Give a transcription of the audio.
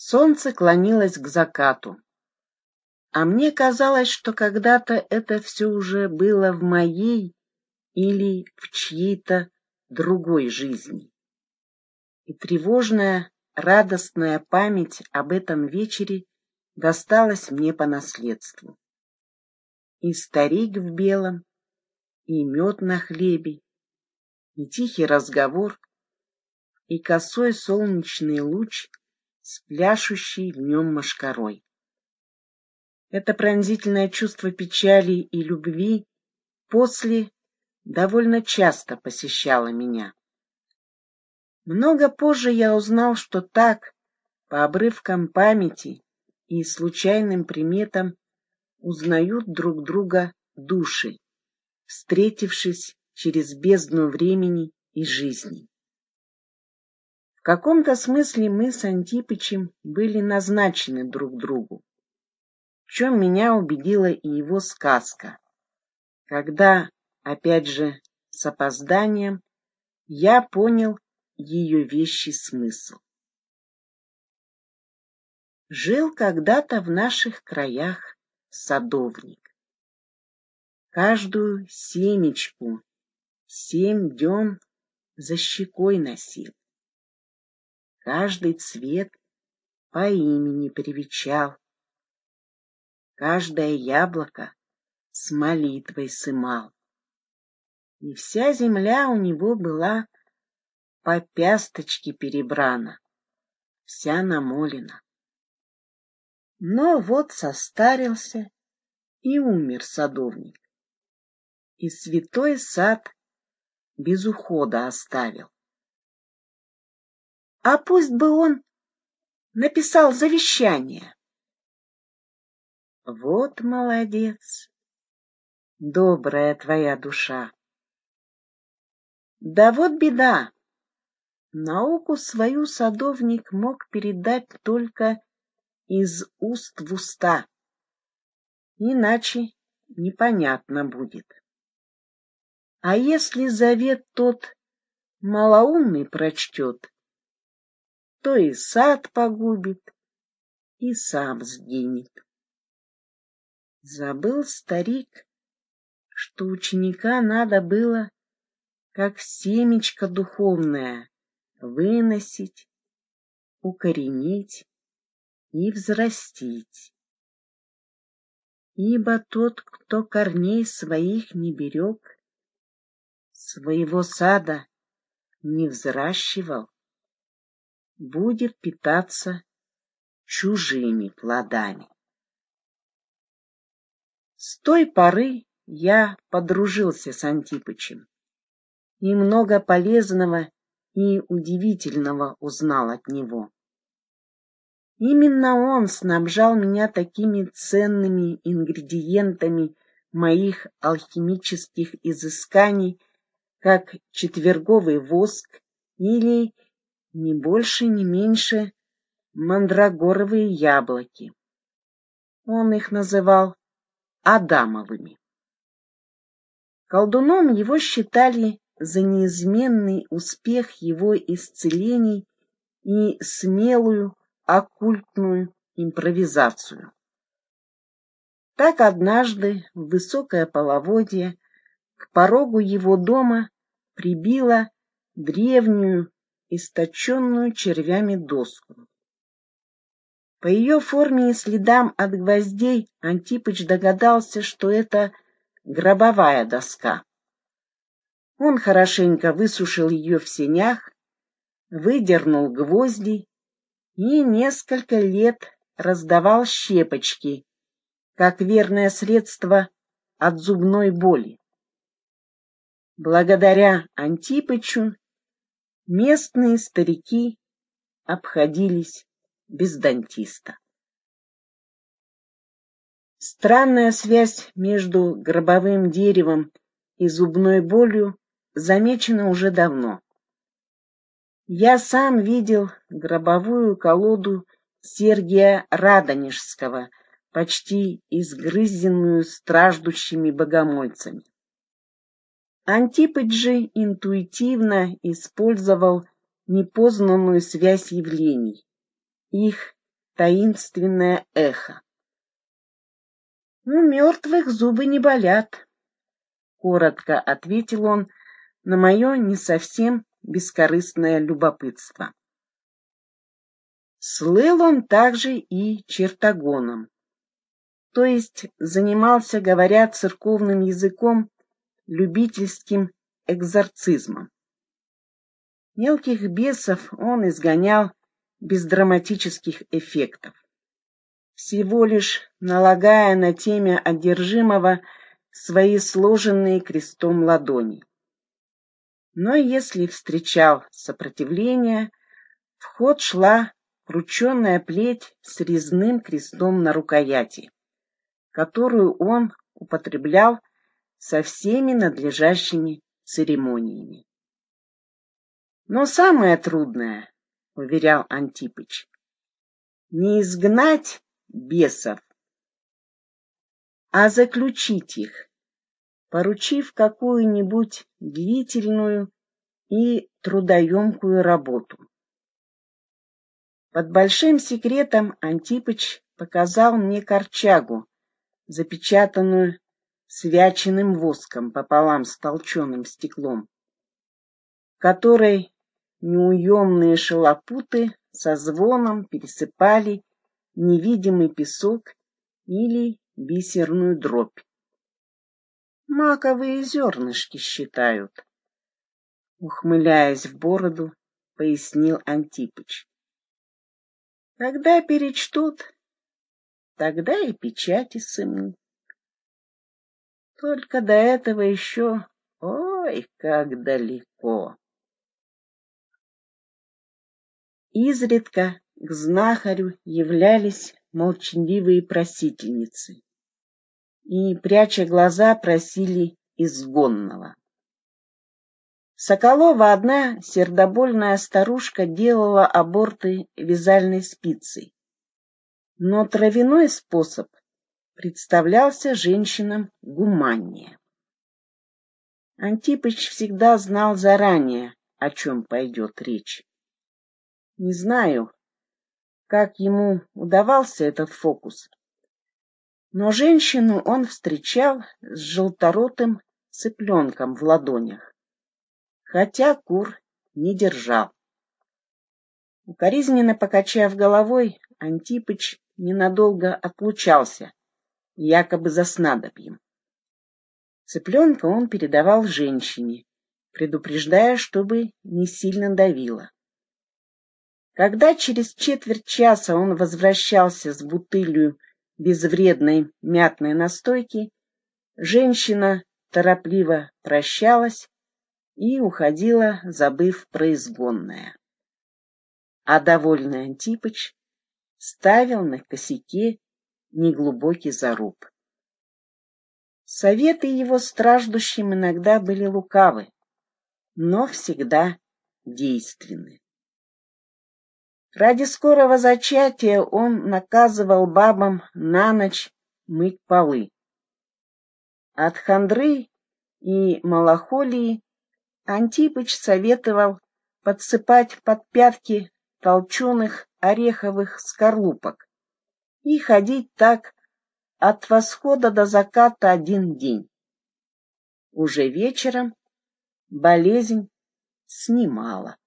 Солнце клонилось к закату, а мне казалось, что когда-то это все уже было в моей или в чьей-то другой жизни. И тревожная, радостная память об этом вечере досталась мне по наследству. И старик в белом, и мед на хлебе, и тихий разговор, и косой солнечный луч с пляшущей в нем мошкарой. Это пронзительное чувство печали и любви после довольно часто посещало меня. Много позже я узнал, что так, по обрывкам памяти и случайным приметам, узнают друг друга души, встретившись через бездну времени и жизни. Каком-то смысле мы с Антипычем были назначены друг другу, в чем меня убедила и его сказка, когда, опять же, с опозданием, я понял ее вещий смысл. Жил когда-то в наших краях садовник. Каждую семечку семь дён за щекой носил. Каждый цвет по имени привечал. Каждое яблоко с молитвой сымал. И вся земля у него была по пясточке перебрана, вся намолена. Но вот состарился и умер садовник, и святой сад без ухода оставил. А пусть бы он написал завещание. Вот молодец, добрая твоя душа. Да вот беда. Науку свою садовник мог передать только из уст в уста. Иначе непонятно будет. А если завет тот малоумный прочтет, то и сад погубит, и сам сгинет. Забыл старик, что ученика надо было, как семечко духовное, выносить, укоренить и взрастить. Ибо тот, кто корней своих не берег, своего сада не взращивал, будет питаться чужими плодами. С той поры я подружился с Антипычем и много полезного и удивительного узнал от него. Именно он снабжал меня такими ценными ингредиентами моих алхимических изысканий, как четверговый воск или, не больше, не меньше, мандрагоровые яблоки. Он их называл Адамовыми. Колдуном его считали за неизменный успех его исцелений и смелую оккультную импровизацию. Так однажды в высокое половодье к порогу его дома прибила древнюю, источенную червями доску. По ее форме и следам от гвоздей Антипыч догадался, что это гробовая доска. Он хорошенько высушил ее в сенях, выдернул гвозди и несколько лет раздавал щепочки, как верное средство от зубной боли. Благодаря Антипычу местные старики обходились без дантиста. Странная связь между гробовым деревом и зубной болью замечена уже давно. Я сам видел гробовую колоду Сергия Радонежского, почти изгрызенную страждущими богомольцами. Антипыч же интуитивно использовал непознанную связь явлений, их таинственное эхо. «У мертвых зубы не болят», — коротко ответил он на мое не совсем бескорыстное любопытство. Слыл он также и чертогоном, то есть занимался, говоря церковным языком, любительским экзорцизмом. Мелких бесов он изгонял без драматических эффектов, всего лишь налагая на теме одержимого свои сложенные крестом ладони. Но если встречал сопротивление, в ход шла крученная плеть с резным крестом на рукояти, которую он употреблял со всеми надлежащими церемониями. Но самое трудное, уверял Антипыч, не изгнать бесов, а заключить их, поручив какую-нибудь длительную и трудоемкую работу. Под большим секретом Антипыч показал мне корчагу, запечатанную свяченным воском пополам с толченым стеклом, которой неуемные шалопуты со звоном пересыпали невидимый песок или бисерную дробь. Маковые зернышки считают. Ухмыляясь в бороду, пояснил Антипыч. Когда перечтут, тогда и печати сыму. Только до этого еще, ой, как далеко. Изредка к знахарю являлись молчаливые просительницы и, пряча глаза, просили изгонного. Соколова одна сердобольная старушка делала аборты вязальной спицей, но травяной способ представлялся женщинам гуманнее. Антипыч всегда знал заранее, о чем пойдет речь. Не знаю, как ему удавался этот фокус, но женщину он встречал с желторотым цыпленком в ладонях, хотя кур не держал. Укоризненно покачав головой, Антипыч ненадолго отлучался, якобы за снадобьем. Цыпленка он передавал женщине, предупреждая, чтобы не сильно давила. Когда через четверть часа он возвращался с бутылью безвредной мятной настойки, женщина торопливо прощалась и уходила, забыв про изгонное. А довольный Антипыч ставил на косяке неглубокий заруб. Советы его страждущим иногда были лукавы, но всегда действенны. Ради скорого зачатия он наказывал бабам на ночь мыть полы. От хандры и малохолии Антипыч советовал подсыпать под пятки толченых ореховых скорлупок и ходить так от восхода до заката один день. Уже вечером болезнь снимала.